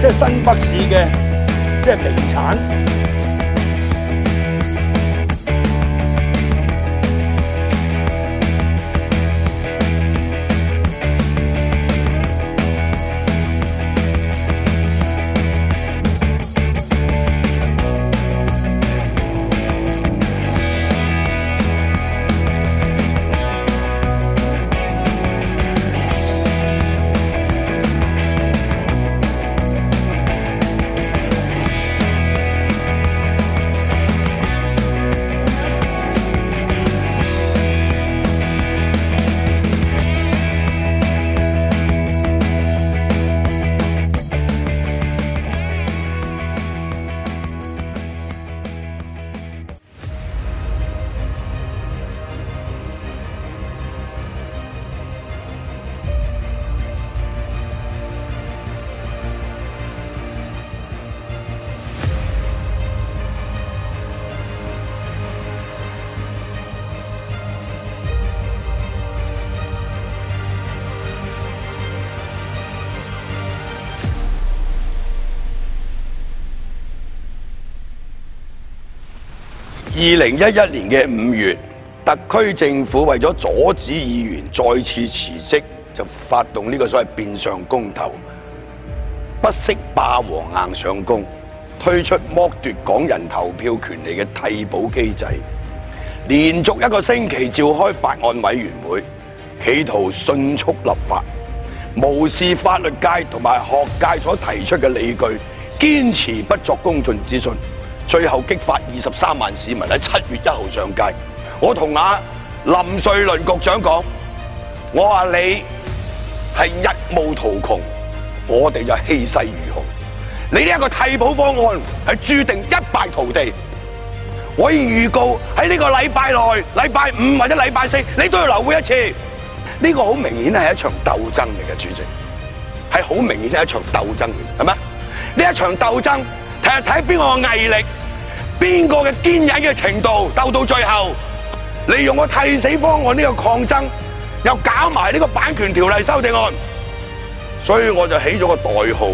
即係新北市嘅即係名產。二零一一年嘅五月，特区政府为咗阻止议员再次辞职，就发动呢个所谓变相公投，不惜霸王硬上弓，推出剥夺港人投票权利嘅替补机制，连续一个星期召开法案委员会，企图迅速立法，无视法律界同埋学界所提出嘅理据，坚持不作公众咨询。最后激发二十三万市民喺七月一号上街。我同阿林瑞麟局长讲，我话你系一暮途穷，我哋就气势如虹。你呢一个替补方案系注定一败涂地。我以预告喺呢个礼拜内，礼拜五或者礼拜四你都要留会一次。呢个好明显系一场斗争嚟嘅，主席系好明显系一场斗争，系咪？呢一场斗争。系睇边个毅力，边个嘅坚忍嘅程度，斗到最后，利用我替死方案呢个抗争，又搞埋呢个版权条例修订案，所以我就起咗个代号，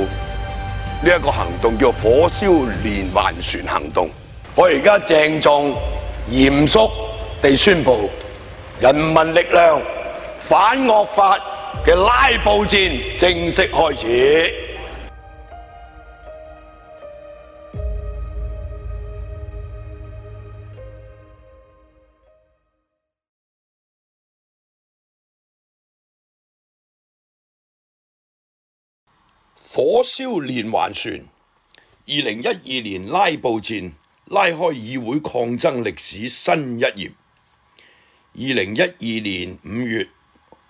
呢一个行动叫火烧连环船行动。我而家郑重严肃地宣布，人民力量反恶法嘅拉布战正式开始。火烧连环船，二零一二年拉布战拉开议会抗争历史新一页。二零一二年五月，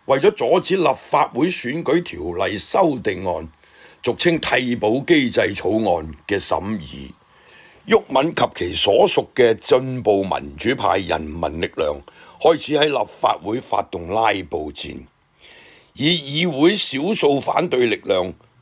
为咗阻止立法会选举条例修订案（俗称替补机制草案）嘅审议，郁敏及其所属嘅进步民主派人民力量开始喺立法会发动拉布战，以议会少数反对力量。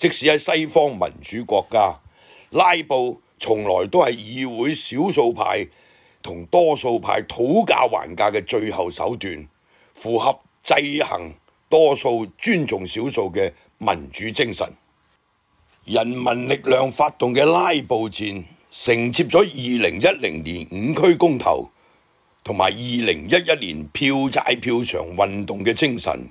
即使喺西方民主國家，拉布從來都係議會少數派同多數派討價還價嘅最後手段，符合制衡多數尊重少數嘅民主精神。人民力量發動嘅拉布戰，承接咗二零一零年五區公投同埋二零一一年票債票牆運動嘅精神。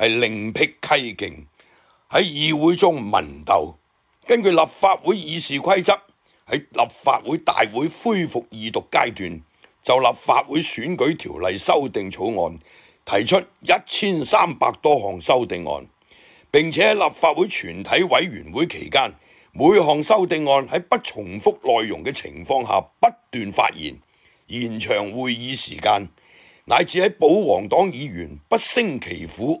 係另辟蹊徑喺議會中文鬥，根據立法會議事規則，喺立法會大會恢復二讀階段，就立法會選舉條例修訂草案提出一千三百多項修訂案，並且喺立法會全體委員會期間，每項修訂案喺不重複內容嘅情況下不斷發言，延長會議時間，乃至喺保皇黨議員不勝其苦。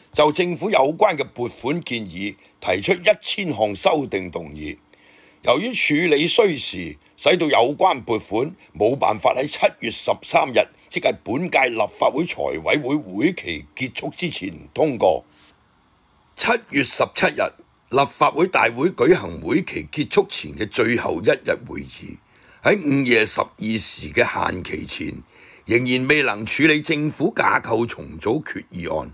就政府有關嘅撥款建議提出一千項修訂動議，由於處理需時，使到有關撥款冇辦法喺七月十三日，即係本屆立法會財委會會期結束之前通過。七月十七日，立法會大會舉行會期結束前嘅最後一日會議，喺午夜十二時嘅限期前，仍然未能處理政府架構重組決議案。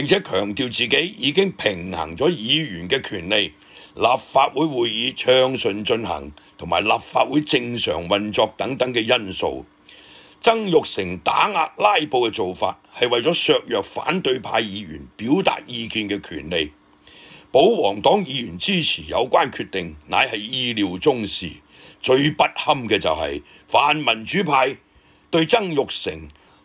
並且強調自己已經平衡咗議員嘅權利、立法會會議暢順進行同埋立法會正常運作等等嘅因素。曾玉成打壓拉布嘅做法係為咗削弱反對派議員表達意見嘅權利。保皇黨議員支持有關決定，乃係意料中事。最不堪嘅就係泛民主派對曾玉成。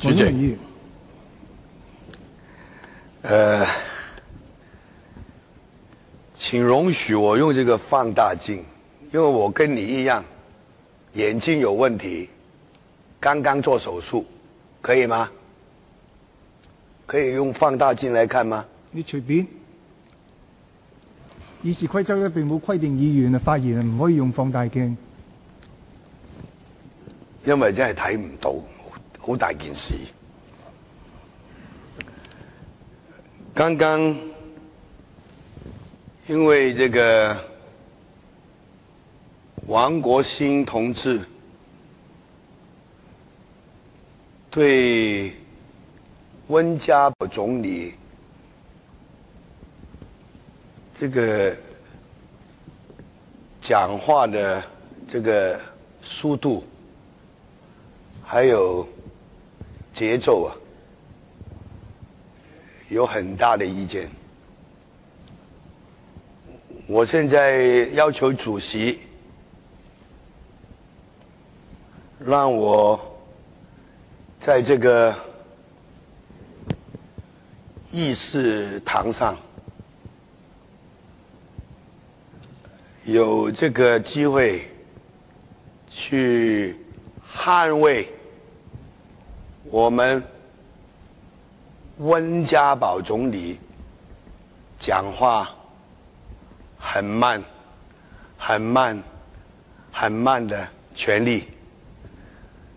主席，呃，请容许我用这个放大镜，因为我跟你一样，眼睛有问题，刚刚做手术，可以吗？可以用放大镜来看吗？你随便。议事规则咧，并冇规定议员啊发言啊唔可以用放大镜，因为真系睇唔到。好大件事！刚刚因为这个王国兴同志对温家宝总理这个讲话的这个速度，还有。节奏啊，有很大的意见。我现在要求主席让我在这个议事堂上有这个机会去捍卫。我们温家宝总理讲话很慢、很慢、很慢的权利，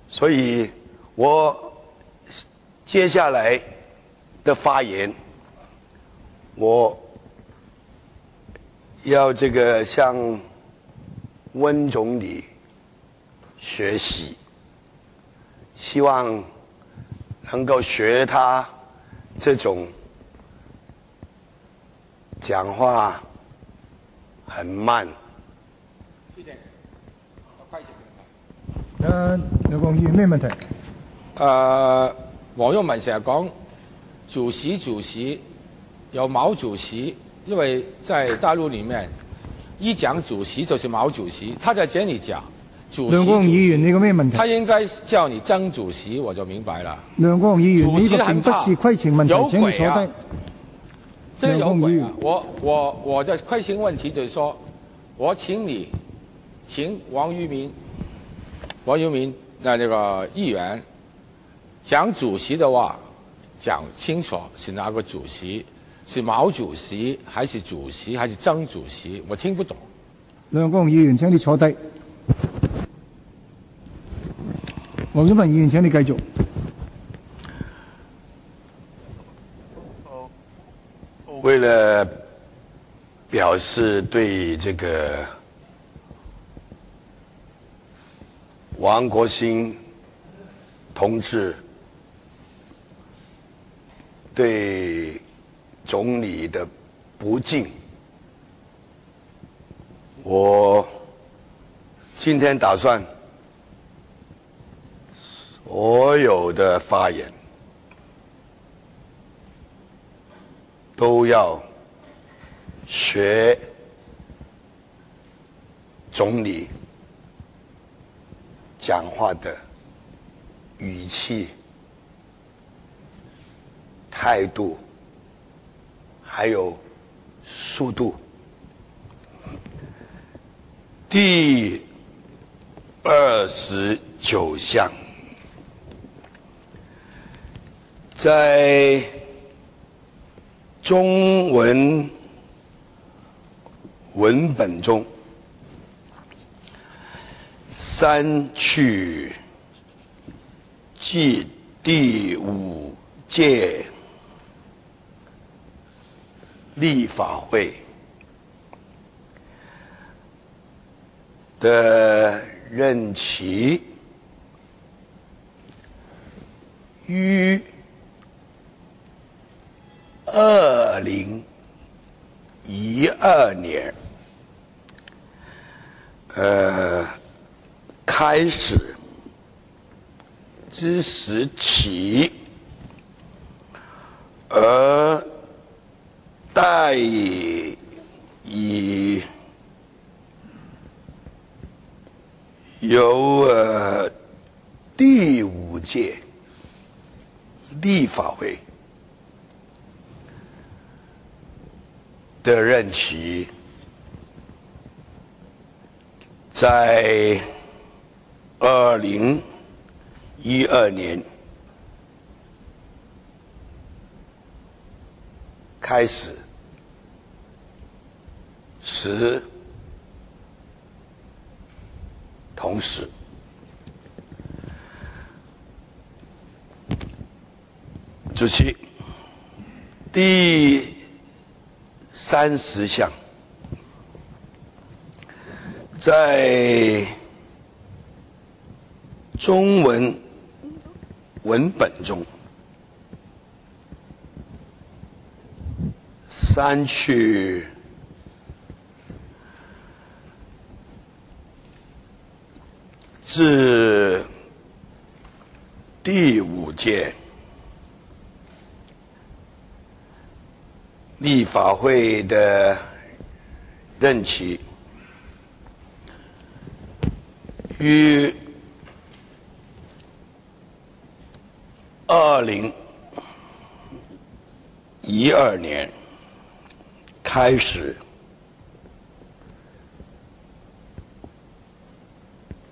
所以我接下来的发言，我要这个向温总理学习，希望。能够学他这种讲话很慢。主席，我规设。那刘国议员咩问题？啊，黄玉明成日讲主席，主席有毛主席，因为在大陆里面一讲主席就是毛主席，他在这里讲。梁國雄議員，你個咩問題？他應該叫你曾主席，我就明白了。梁國雄議員，你個並不是虧錢問題。請你坐低。梁國啊！我我我的虧程問題就係說，我請你請王於民、王於民那那個議員講主席的話講清楚是哪個主席，是毛主席，還是主席，還是曾主席？我聽不懂。梁國雄議員，請你坐低。我英文演讲，你继续。为了表示对这个王国兴同志对总理的不敬，我今天打算。所有的发言都要学总理讲话的语气、态度，还有速度。第二十九项。在中文文本中，三去记第五届立法会的任期于。二零一二年，呃，开始之时起，而代以由呃第五届立法会。的任期在二零一二年开始，时同时主席第。三十项，在中文文本中删去至第五届。立法会的任期，于二零一二年开始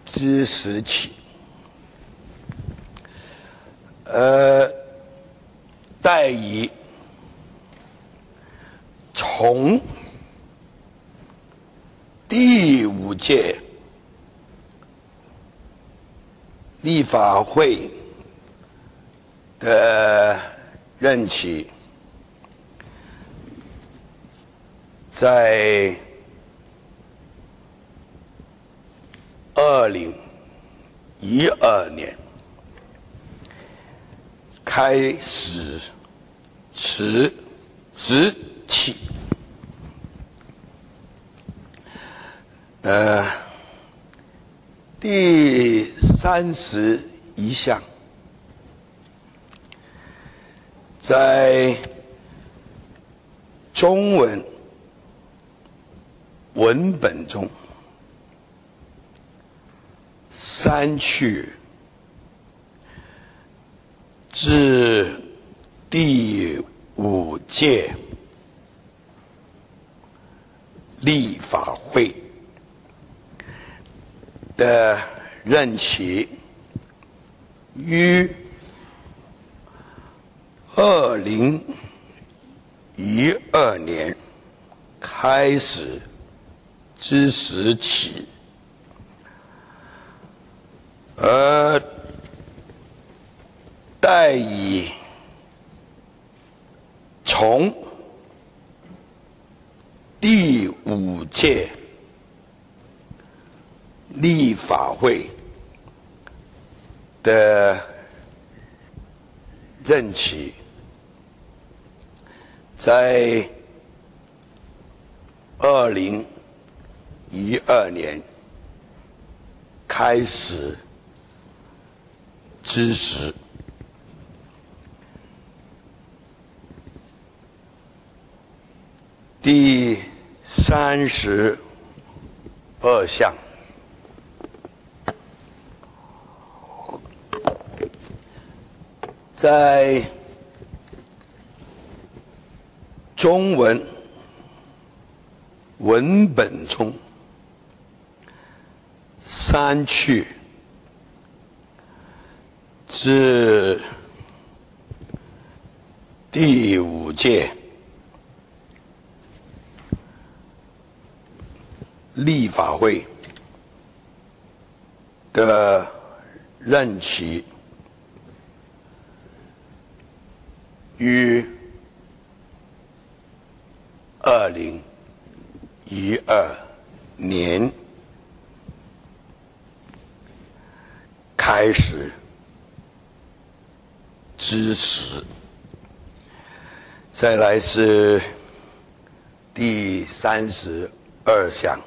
之时起，呃，代以。从第五届立法会的任期，在二零一二年开始辞职起。呃，第三十一项，在中文文本中删去至第五届立法会。的任期于二零一二年开始之时起，而代以从第五届。立法会的任期在二零一二年开始之时，第三十二项。在中文文本中，删去至第五届立法会的任期。于二零一二年开始支持。再来是第三十二项，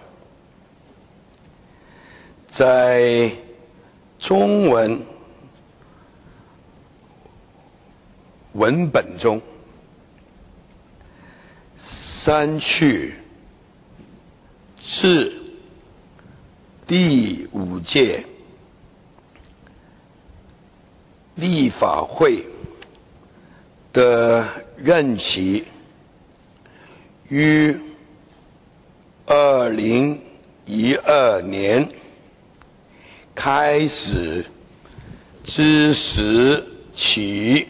在中文。文本中删去至第五届立法会的任期于二零一二年开始之时起。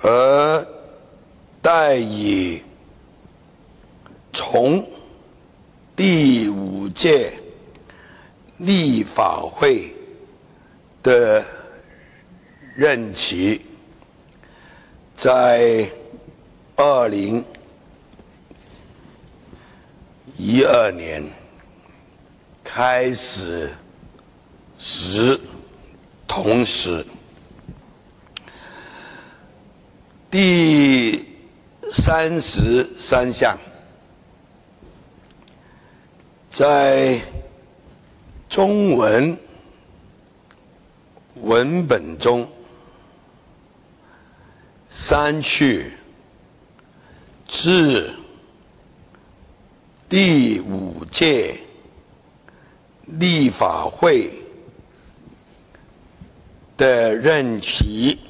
而待以从第五届立法会的任期，在二零一二年开始时，同时。第三十三项，在中文文本中删去至第五届立法会的任期。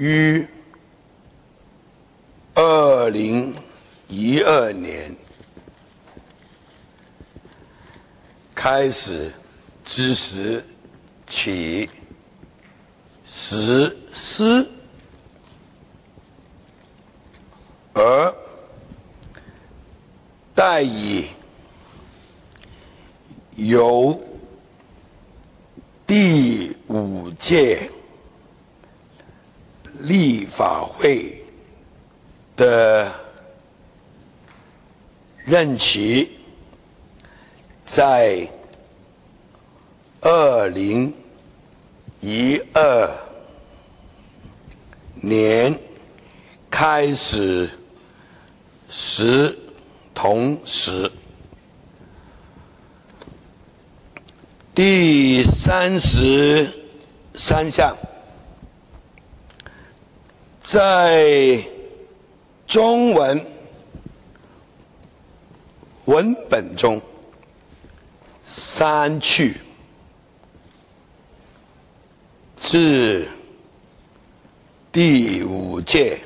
于二零一二年开始之时起实施，而代以由第五届。会的任期在二零一二年开始时，同时第三十三项。在中文文本中，删去至第五届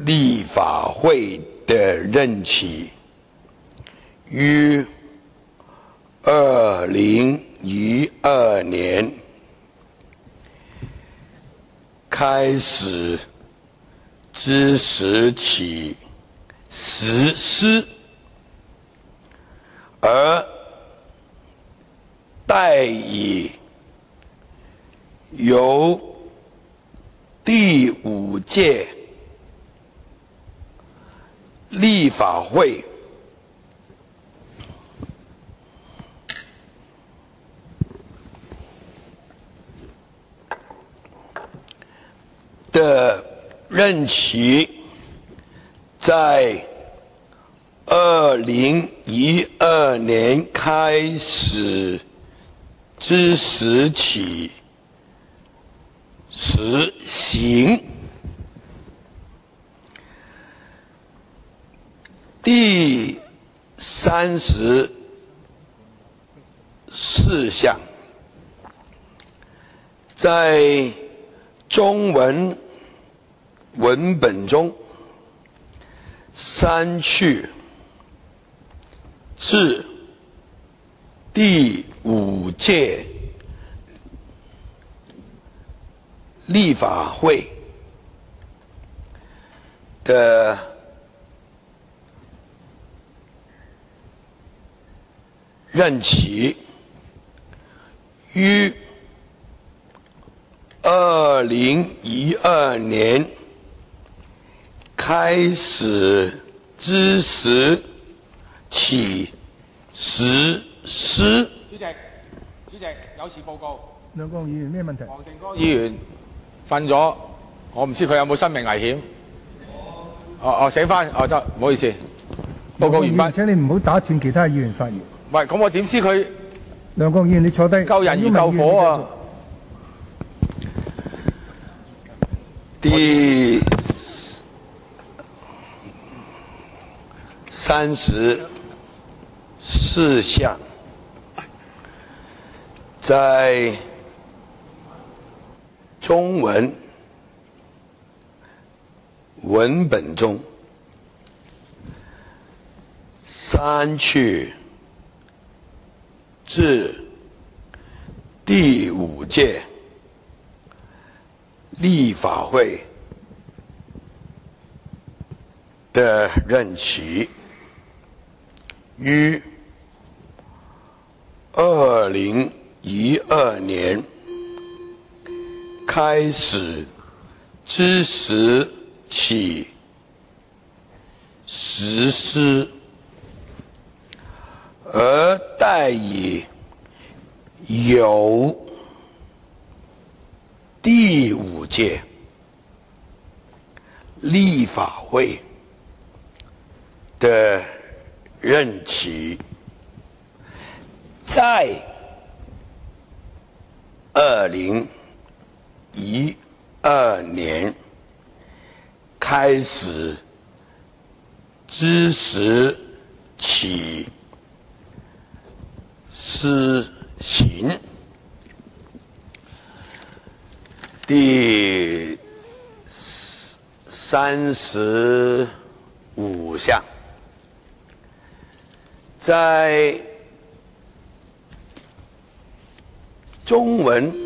立法会的任期于二零一二年。开始之时起实施，而代以由第五届立法会。任期在二零一二年开始之时起实行第三十四项，在中文。文本中，删去，至第五届立法会的任期于二零一二年。开始之时起实施。主席，主席，有事报告。梁国议员咩问题？黄定光议员瞓咗，我唔知佢有冇生命危险。哦哦醒翻哦得，唔好意思。报告完翻，请你唔好打断其他议员发言。喂，咁我点知佢？梁国员，你坐低。救人要救火啊！啲。三十四项在中文文本中，删去至第五届立法会的任期。于二零一二年开始，之时起实施，而代以由第五届立法会的。任期在二零一二年开始，知识起施行第三十五项。在中文。